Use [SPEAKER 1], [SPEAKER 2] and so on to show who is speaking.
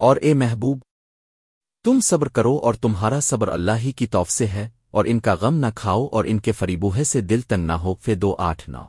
[SPEAKER 1] اور اے محبوب، تم صبر کرو اور تمہارا صبر اللہ ہی کی توف سے ہے، اور ان کا غم نہ کھاؤ اور ان کے فریبوہے سے دل تن نہ ہو فے دو آٹھ نو۔